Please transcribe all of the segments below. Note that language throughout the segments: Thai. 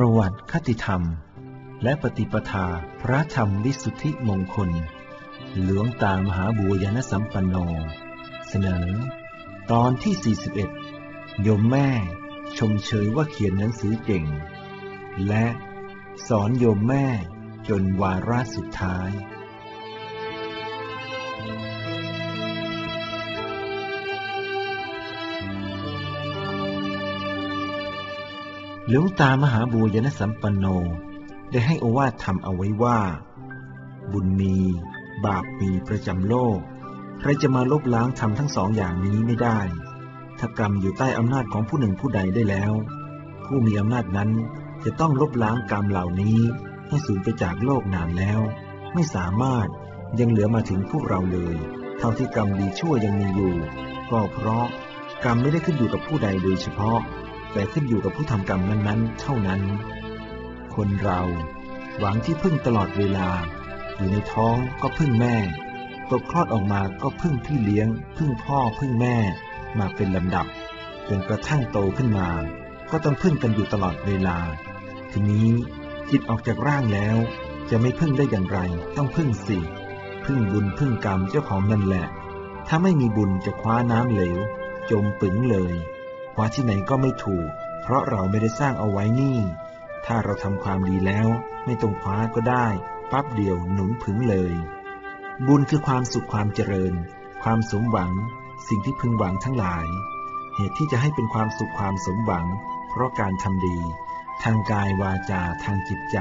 ประวัติคติธรรม และปฏิปทาพระธรรมวิสุทธิมงคล หลวงตามหาบัวยานสัมปันโน เสนอ ตอนที่ 41 โยมแม่ชมเชยว่าเขียนหนังสือเก่ง และสอนโยมแม่จนวาระสุดท้าย หลวงตามหาบัวยานสัมปันโน ได้ให้อวาทธรรมเอาไว้ว่า บุญมี บาปมีประจำโลก ใครจะมาลบล้างทำทั้งสองอย่างนี้ไม่ได้ ถ้ากรรมอยู่ใต้อำนาจของผู้หนึ่งผู้ใดได้แล้ว ผู้มีอำนาจนั้นจะต้องลบล้างกรรมเหล่านี้ให้สูญไปจากโลกนานแล้ว ไม่สามารถยังเหลือมาถึงพวกเราเลย เท่าที่กรรมดีชั่วยังมีอยู่ ก็เพราะกรรมไม่ได้ขึ้นอยู่กับผู้ใดโดยเฉพาะ แต่ขึ้นอยู่กับผู้ทำกรรมนั้นๆ เท่านั้น คนเราหวังที่พึ่งตลอดเวลา อยู่ในท้องก็พึ่งแม่ตกคลอดออกมาก็พึ่งพี่เลี้ยง พึ่งพ่อพึ่งแม่มาเป็นลำดับจนกระทั่งโตขึ้นมา ก็ต้องพึ่งกันอยู่ตลอดเวลา ทีนี้จิตออกจากร่างแล้ว จะไม่พึ่งได้อย่างไร ต้องพึ่งสิพึ่งบุญพึ่งกรรมเจ้าของนั่นแหละ ถ้าไม่มีบุญจะคว้าน้ำเหลว จมปึงเลย ว้าที่ไหนก็ไม่ถูก เพราะเราไม่ได้สร้างเอาไว้นี่ ถ้าเราทำความดีแล้ว ไม่ต้องคว้าก็ได้ ปั๊บเดียวหนุนผึงเลย บุญคือความสุขความเจริญ ความสมหวัง สิ่งที่พึงหวังทั้งหลาย เหตุที่จะให้เป็นความสุขความสมหวัง เพราะการทำดี ทางกายวาจาทางจิตใจ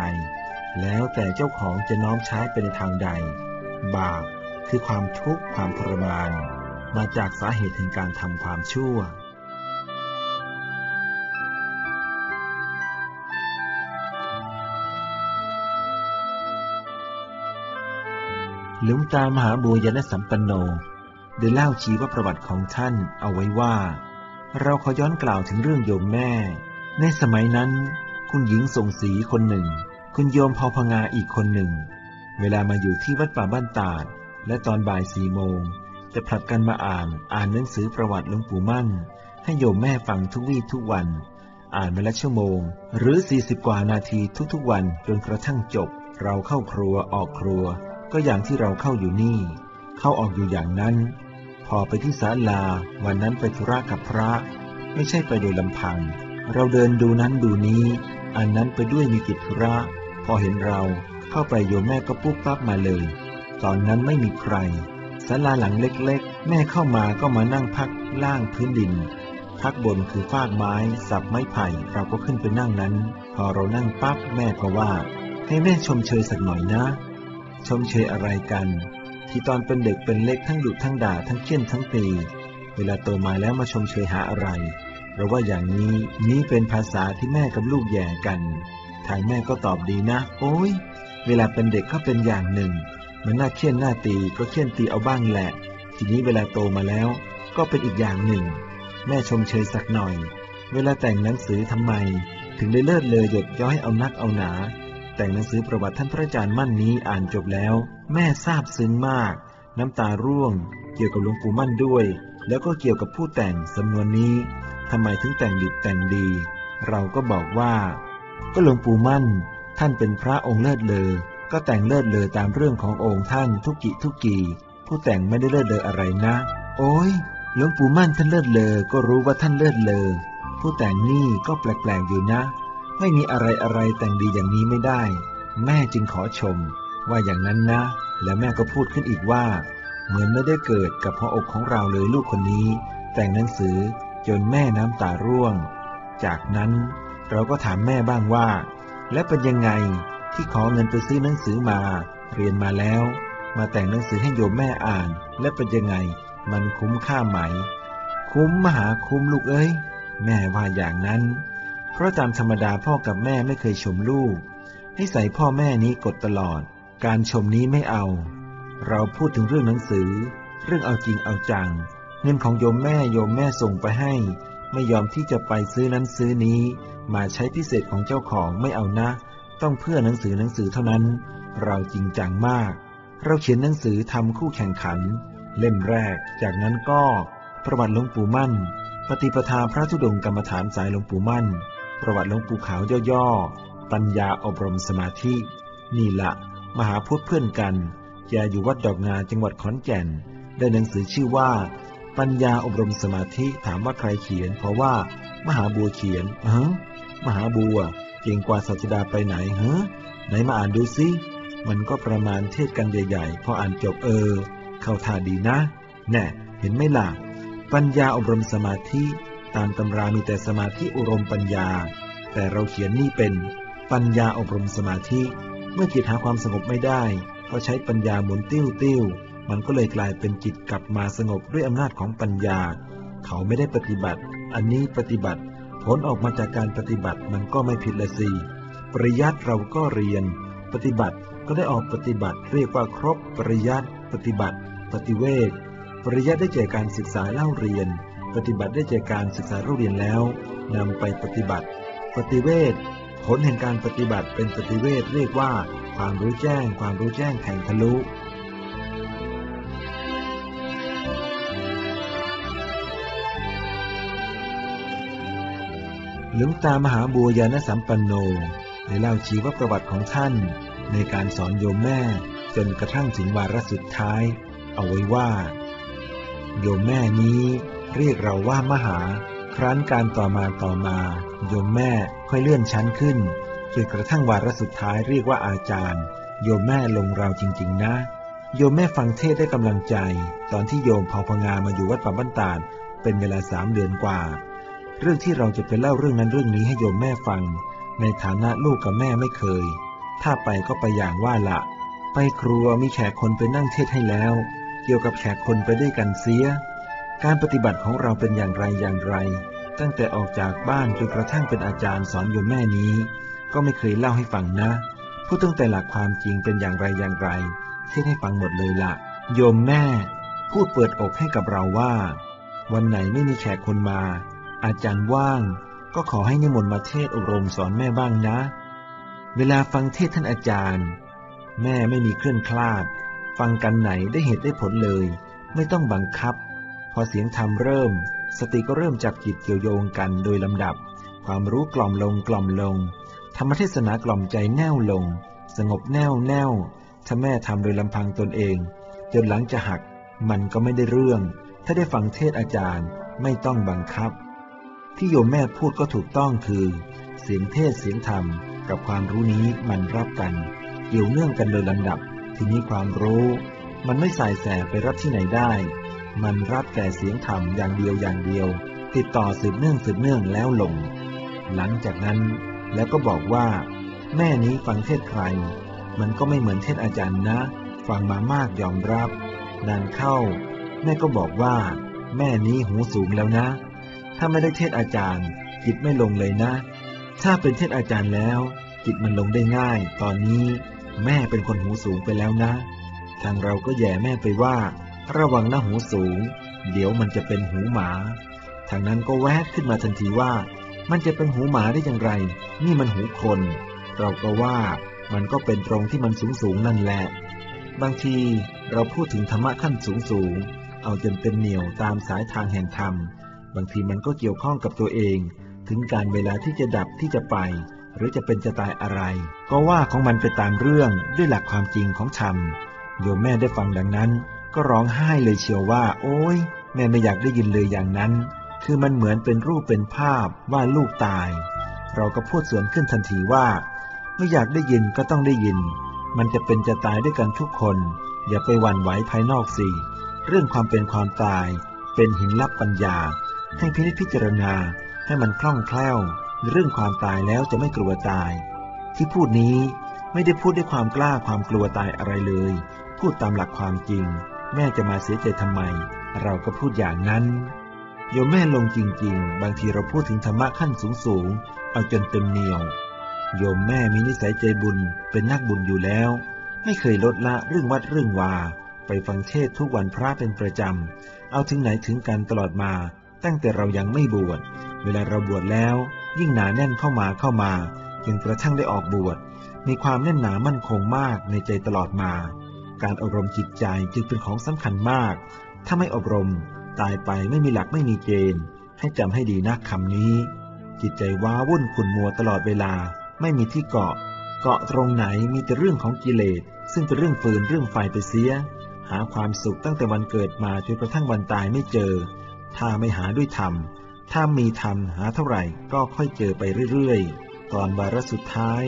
แล้วแต่เจ้าของจะน้อมใช้ไปในทางใด บาปคือความทุกข์ความทรมาน มาจากสาเหตุแห่งการทำความชั่ว หลวงตามหาบัวยานสัมปันโนได้เล่าชีวประวัติของท่านเอาไว้ว่า เราขอย้อนกล่าวถึงเรื่องโยมแม่ ในสมัยนั้น คุณหญิงทรงศรีคนหนึ่ง คุณโยมพอพงาอีกคนหนึ่ง เวลามาอยู่ที่วัดป่าบ้านตาด และตอนบ่ายสี่โมงจะผลัดกันมาอ่านอ่านหนังสือประวัติหลวงปู่มั่น ให้โยมแม่ฟังทุกวี่ทุกวัน อ่านมาละชั่วโมง หรือ 40 กว่านาทีทุกๆวันจนกระทั่งจบ เราเข้าครัวออกครัว ก็อย่างที่เราเข้าอยู่นี่ เข้าออกอยู่อย่างนั้น พอไปที่ศาลา วันนั้นไปธุระกับพระ ไม่ใช่ไปโดยลำพัง เราเดินดูนั้นดูนี้ อันนั้นไปด้วยมีกิจธุระ พอเห็นเราเข้าไปโยมแม่ก็ปุ๊บปั๊บมาเลย ตอนนั้นไม่มีใครศาลาหลังเล็กๆ แม่เข้ามาก็มานั่งพักล่างพื้นดิน พักบนคือฟากไม้ สับไม้ไผ่ เราก็ขึ้นไปนั่งนั้น พอเรานั่งปั๊บแม่ก็ว่า ให้แม่ชมเชยสักหน่อยนะ ชมเชยอะไรกัน ที่ตอนเป็นเด็กเป็นเล็กทั้งดุทั้งด่าทั้งเคี่ยนทั้งตีเวลาโตมาแล้วมาชมเชยหาอะไรเราว่าอย่างนี้นี้เป็นภาษาที่แม่กับลูกแย่กัน ทางแม่ก็ตอบดีนะ โอ้ยเวลาเป็นเด็กก็เป็นอย่างหนึ่ง มันน่าเคี่ยนหน้าตีก็เคี่ยนตีเอาบ้างแหละ ทีนี้เวลาโตมาแล้ว ก็เป็นอีกอย่างหนึ่ง แม่ชมเชยสักหน่อย เวลาแต่งหนังสือทำไม ถึงได้เลิศเลยหยดย้อยเอานักเอาหนา แต่งหนังสือประวัติท่านพระอาจารย์มั่นนี้อ่านจบแล้ว แม่ซาบซึ้งมาก น้ำตาร่วง เกี่ยวกับหลวงปู่มั่นด้วย แล้วก็เกี่ยวกับผู้แต่งสำนวนนี้ทำไมถึงแต่งดิบแต่งดี เราก็บอกว่า ก็หลวงปู่มั่น ท่านเป็นพระองค์เลิศเลอก็แต่งเลิศเลอตามเรื่องขององค์ท่านทุกกิทุกกีผู้แต่งไม่ได้เลิศเลออะไรนะ โอ้ยหลวงปู่มั่นท่านเลิศเลอก็รู้ว่าท่านเลิศเลอผู้แต่งนี่ก็แปลกๆอยู่นะ ไม่มีอะไรอะไรแต่งดีอย่างนี้ไม่ได้ แม่จึงขอชม ว่าอย่างนั้นนะ แล้วแม่ก็พูดขึ้นอีกว่า เหมือนไม่ได้เกิดกับพระอกของเราเลยลูกคนนี้ แต่งหนังสือจนแม่น้ำตาร่วง จากนั้นเราก็ถามแม่บ้างว่า และเป็นยังไงที่ขอเงินไปซื้อหนังสือมา เรียนมาแล้ว มาแต่งหนังสือให้โยมแม่อ่าน และเป็นยังไง มันคุ้มค่าไหม คุ้มมหาคุ้มลูกเอ้ย แม่ว่าอย่างนั้น เพราะตามธรรมดาพ่อกับแม่ไม่เคยชมลูก ให้ใส่พ่อแม่นี้กดตลอด การชมนี้ไม่เอา เราพูดถึงเรื่องหนังสือ เรื่องเอาจริงเอาจัง เงินของโยมแม่โยมแม่ส่งไปให้ ไม่ยอมที่จะไปซื้อนั้นซื้อนี้ มาใช้พิเศษของเจ้าของไม่เอานะ ต้องเพื่อหนังสือหนังสือเท่านั้น เราจริงจังมาก เราเขียนหนังสือทำคู่แข่งขัน เล่มแรก จากนั้นก็ ประวัติหลวงปู่มั่น ปฏิปทาพระธุดงค์กรรมฐานสายหลวงปู่มั่น ประวัติหลวงปู่ขาวย่อๆ ปัญญาอบรมสมาธิ นี่ละ มหาพุทธเพื่อนกันแกอยู่วัดดอกงาจังหวัดขอนแก่น ได้หนังสือชื่อว่า ปัญญาอบรมสมาธิถามว่าใครเขียน เพราะว่า มหาบัวเขียนเฮ้มหาบัวเก่งกว่าสัจดาไปไหนเฮ้ไหนมาอ่านดูซิมันก็ประมาณเทศกันใหญ่ๆ พออ่านจบเออ เข้าท่าดีนะ แน่ เห็นไหมล่ะ ปัญญาอบรมสมาธิ ตามตำรามีแต่สมาธิอบรมปัญญา แต่เราเขียนนี่เป็นปัญญาอบรมสมาธิ เมื่อจิตหาความสงบไม่ได้ ก็ใช้ปัญญาหมุนติ้วติ้วมันก็เลยกลายเป็นจิตกลับมาสงบด้วยอำนาจของปัญญา เขาไม่ได้ปฏิบัติ อันนี้ปฏิบัติ ผลออกมาจากการปฏิบัติมันก็ไม่ผิดละสิปริยัติเราก็เรียน ปฏิบัติก็ได้ออกปฏิบัติเรียกว่าครบปริยัติปฏิบัติ ปฏิเวทปริยัติได้แก่การศึกษาเล่าเรียน ปฏิบัติได้แก่การศึกษาเล่าเรียนแล้วนำไปปฏิบัติ ปฏิเวทผลแห่งการปฏิบัติเป็นปฏิเวทเรียกว่า ความรู้แจ้ง ความรู้แจ้งแทงทะลุหลวงตามหาบัวยานสัมปันโนได้เล่าชีวประวัติของท่าน ในการสอนโยมแม่จนกระทั่งถึงวาระสุดท้าย เอาไว้ว่า โยมแม่นี้ เรียกเราว่ามหา ครั้นการต่อมาต่อมา โยมแม่ค่อยเลื่อนชั้นขึ้นจนกระทั่งวาระสุดท้ายเรียกว่าอาจารย์ โยมแม่ลงเราจริง ๆ นะ โยมแม่ฟังเทศได้กำลังใจ ตอนที่โยมเผาพงามาอยู่วัดป่าบ้านตาดเป็นเวลาสามเดือนกว่า เรื่องที่เราจะไปเล่าเรื่องนั้นเรื่องนี้ให้โยมแม่ฟัง ในฐานะลูกกับแม่ไม่เคย ถ้าไปก็ไปอย่างว่าละ ไปครัวมีแขกคนไปนั่งเทศให้แล้ว เกี่ยวกับแขกคนไปด้วยกันเสีย การปฏิบัติของเราเป็นอย่างไรอย่างไร ตั้งแต่ออกจากบ้านจนกระทั่งเป็นอาจารย์สอนโยมแม่นี้ ก็ไม่เคยเล่าให้ฟังนะพูดตั้งแต่หลักความจริงเป็นอย่างไรอย่างไรเทศให้ฟังหมดเลยละโยมแม่ พูดเปิดอกให้กับเราว่า วันไหนไม่มีแขกคนมา อาจารย์ว่าง ก็ขอให้นิมนต์มาเทศอบรมสอนแม่บ้างนะ เวลาฟังเทศท่านอาจารย์ แม่ไม่มีเคลื่อนคลาด ฟังกันไหนได้เหตุได้ผลเลย ไม่ต้องบังคับ พอเสียงธรรมเริ่ม สติก็เริ่มจับจิตเกี่ยวโยงกันโดยลำดับ ความรู้กล่อมลงกล่อมลง ธรรมเทศนากล่อมใจแน่วลง สงบแน่วแน่วถ้าแม่ทำโดยลำพังตนเอง จนหลังจะหัก มันก็ไม่ได้เรื่อง ถ้าได้ฟังเทศอาจารย์ไม่ต้องบังคับ ที่โยมแม่พูดก็ถูกต้องคือ เสียงเทศเสียงธรรม กับความรู้นี้มันรับกัน เกี่ยวเนื่องกันโดยลำดับ ทีนี้ความรู้ มันไม่สายแสไปรับที่ไหนได้ มันรับแต่เสียงธรรมอย่างเดียวอย่างเดียว ติดต่อสืบเนื่องสืบเนื่องแล้วลง หลังจากนั้นแล้วก็บอกว่า แม่นี้ฟังเทศใคร มันก็ไม่เหมือนเทศอาจารย์นะ ฟังมามากยอมรับ นานเข้า แม่ก็บอกว่า แม่นี้หูสูงแล้วนะ ถ้าไม่ได้เทศอาจารย์จิตไม่ลงเลยนะ ถ้าเป็นเทศอาจารย์แล้ว จิตมันลงได้ง่าย ตอนนี้ แม่เป็นคนหูสูงไปแล้วนะ ทางเราก็แย่แม่ไปว่า ระวังหนะหูสูง เดี๋ยวมันจะเป็นหูหมาทางนั้นก็แวบขึ้นมาทันทีว่า มันจะเป็นหูหมาได้อย่างไร นี่มันหูคน เราก็ว่ามันก็เป็นตรงที่มันสูงสูงนั่นแหละ บางทีเราพูดถึงธรรมะขั้นสูงสูง เอาจนเป็นเหนี่ยวตามสายทางแห่งธรรม บางทีมันก็เกี่ยวข้องกับตัวเอง ถึงการเวลาที่จะดับที่จะไป หรือจะเป็นจะตายอะไร ก็ว่าของมันไปตามเรื่องด้วยหลักความจริงของธรรมโยมแม่ได้ฟังดังนั้น ก็ร้องไห้เลยเชียวว่า โอ้ยแม่ไม่อยากได้ยินเลยอย่างนั้น คือมันเหมือนเป็นรูปเป็นภาพว่าลูกตาย เราก็พูดสวนขึ้นทันทีว่า ไม่อยากได้ยินก็ต้องได้ยิน มันจะเป็นจะตายด้วยกันทุกคน อย่าไปหวั่นไหวภายนอกสิเรื่องความเป็นความตาย เป็นหินลับปัญญา ให้พินิจพิจารณาให้มันคล่องแคล่ว เรื่องความตายแล้วจะไม่กลัวตาย ที่พูดนี้ไม่ได้พูดด้วยความกล้าความกลัวตายอะไรเลย พูดตามหลักความจริง แม่จะมาเสียใจทำไม เราก็พูดอย่างนั้นโยมแม่ลงจริง ๆ บางทีเราพูดถึงธรรมะขั้นสูงๆ เอาจนเต็มเหนียว โยมแม่มีนิสัยใจบุญเป็นนักบุญอยู่แล้ว ไม่เคยลดละเรื่องวัดเรื่องวา ไปฟังเทศทุกวันพระเป็นประจำ เอาถึงไหนถึงกันตลอดมา ตั้งแต่เรายังไม่บวช เวลาเราบวชแล้ว ยิ่งหนาแน่นเข้ามาเข้ามาจนกระทั่งได้ออกบวช มีความแน่นหนามั่นคงมากในใจตลอดมา การอบรมจิตใจจึงเป็นของสำคัญมาก ถ้าไม่อบรม ตายไปไม่มีหลักไม่มีเกณฑ์ ให้จำให้ดีนะคำนี้ จิตใจว้าวุ่นขุ่นมัวตลอดเวลา ไม่มีที่เกาะ เกาะตรงไหนมีแต่เรื่องของกิเลส ซึ่งเป็นเรื่องฟืนเรื่องไฟไปเสีย หาความสุขตั้งแต่วันเกิดมาจนกระทั่งวันตายไม่เจอ ถ้าไม่หาด้วยธรรม ถ้ามีธรรมหาเท่าไหร่ก็ค่อยเจอไปเรื่อยๆ ตอนวาระสุดท้าย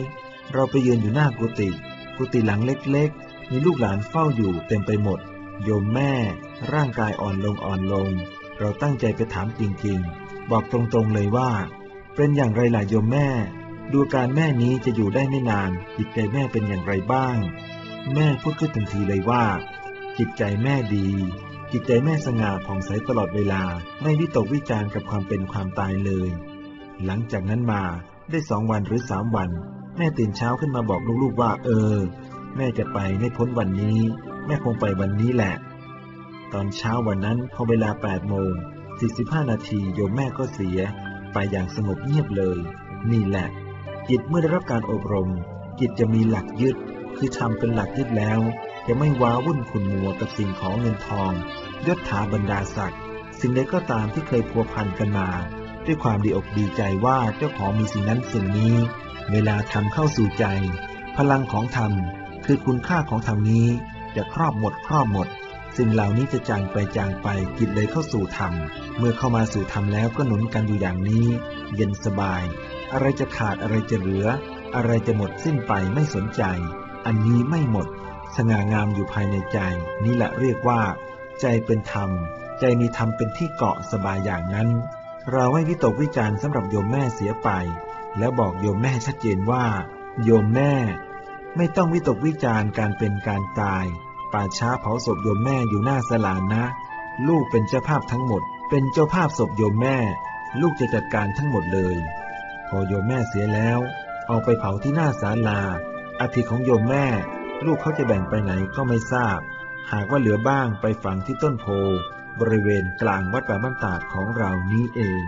เราไปยืนอยู่หน้ากุฏิกุฏิหลังเล็กๆ มีลูกหลานเฝ้าอยู่เต็มไปหมด โยมแม่ ร่างกายอ่อนลงอ่อนลง เราตั้งใจไปถามจริงๆ บอกตรงๆเลยว่า เป็นอย่างไรล่ะโยมแม่ ดูการแม่นี้จะอยู่ได้ไม่นาน จิตใจแม่เป็นอย่างไรบ้าง แม่พูดขึ้นทันทีเลยว่า จิตใจแม่ดี จิตใจแม่สง่าผ่องใสตลอดเวลา ไม่วิตกวิจารกับความเป็นความตายเลย หลังจากนั้นมาได้สองวันหรือสามวัน แม่ตื่นเช้าขึ้นมาบอกลูกๆว่า เออ แม่จะไปไม่พ้นวันนี้ แม่คงไปวันนี้แหละ ตอนเช้าวันนั้นพอเวลา8โมง45 นาทีโยมแม่ก็เสีย ไปอย่างสงบเงียบเลย นี่แหละ จิตเมื่อได้รับการอบรม จิตจะมีหลักยึด คือทำเป็นหลักยึดแล้ว จะไม่ว้าวุ่นขุนมัวกับสิ่งของเงินทองยศถาบรรดาศักดิ์สิ่งใดก็ตามที่เคยพัวพันกันมา ด้วยความดีอกดีใจว่าเจ้าของมีสิ่งนั้นสิ่งนี้ เวลาทำเข้าสู่ใจ พลังของธรรม คือคุณค่าของธรรมนี้จะครอบหมดครอบหมด สิ่งเหล่านี้จะจางไปจางไปจิตเลยเข้าสู่ธรรม เมื่อเข้ามาสู่ธรรมแล้วก็หนุนกันอยู่อย่างนี้ เย็นสบาย อะไรจะขาดอะไรจะเหลือ อะไรจะหมดสิ้นไปไม่สนใจ อันนี้ไม่หมด สง่างามอยู่ภายในใจ นี่แหละเรียกว่า ใจเป็นธรรม ใจมีธรรมเป็นที่เกาะสบายอย่างนั้น เราให้วิตกวิจารณ์สำหรับโยมแม่เสียไป แล้วบอกโยมแม่ชัดเจนว่า โยมแม่ ไม่ต้องวิตกวิจารณ์การเป็นการตาย ป่าช้าเผาศพโยมแม่อยู่หน้าสลานะ ลูกเป็นเจ้าภาพทั้งหมด เป็นเจ้าภาพศพโยมแม่ ลูกจะจัดการทั้งหมดเลย พอโยมแม่เสียแล้ว เอาไปเผาที่หน้าศาลาอาทิของโยมแม่ ลูกเขาจะแบ่งไปไหนก็ไม่ทราบ หากว่าเหลือบ้างไปฝังที่ต้นโพบริเวณกลางวัดป่าบ้านตาดของเรานี้เอง